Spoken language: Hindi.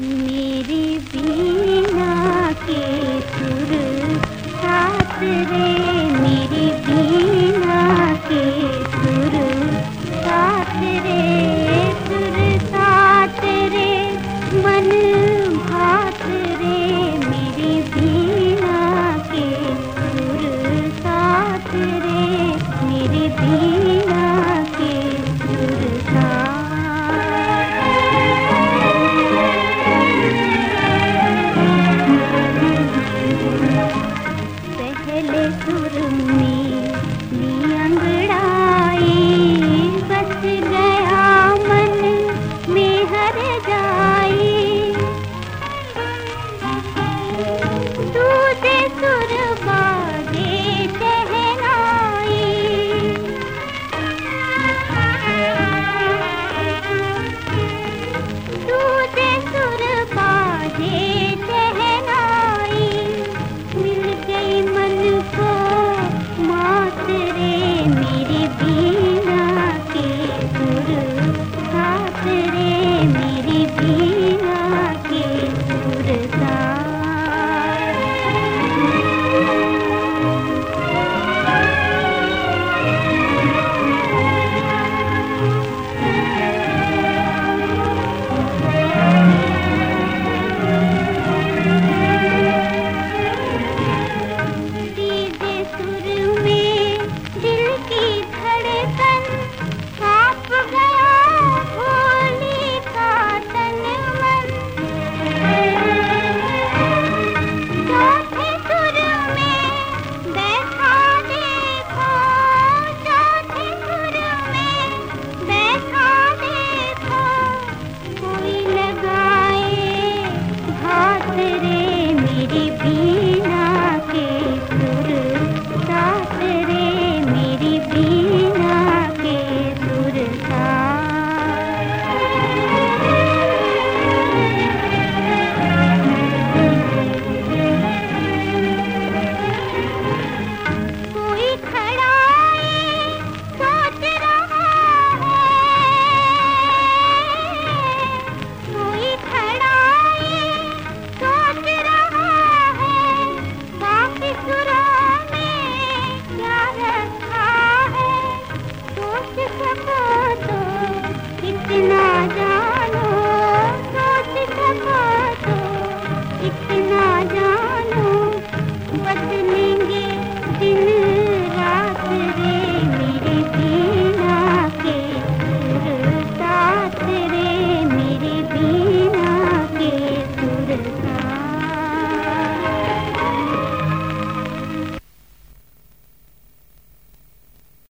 मेरी बीना के सुर साथ रे।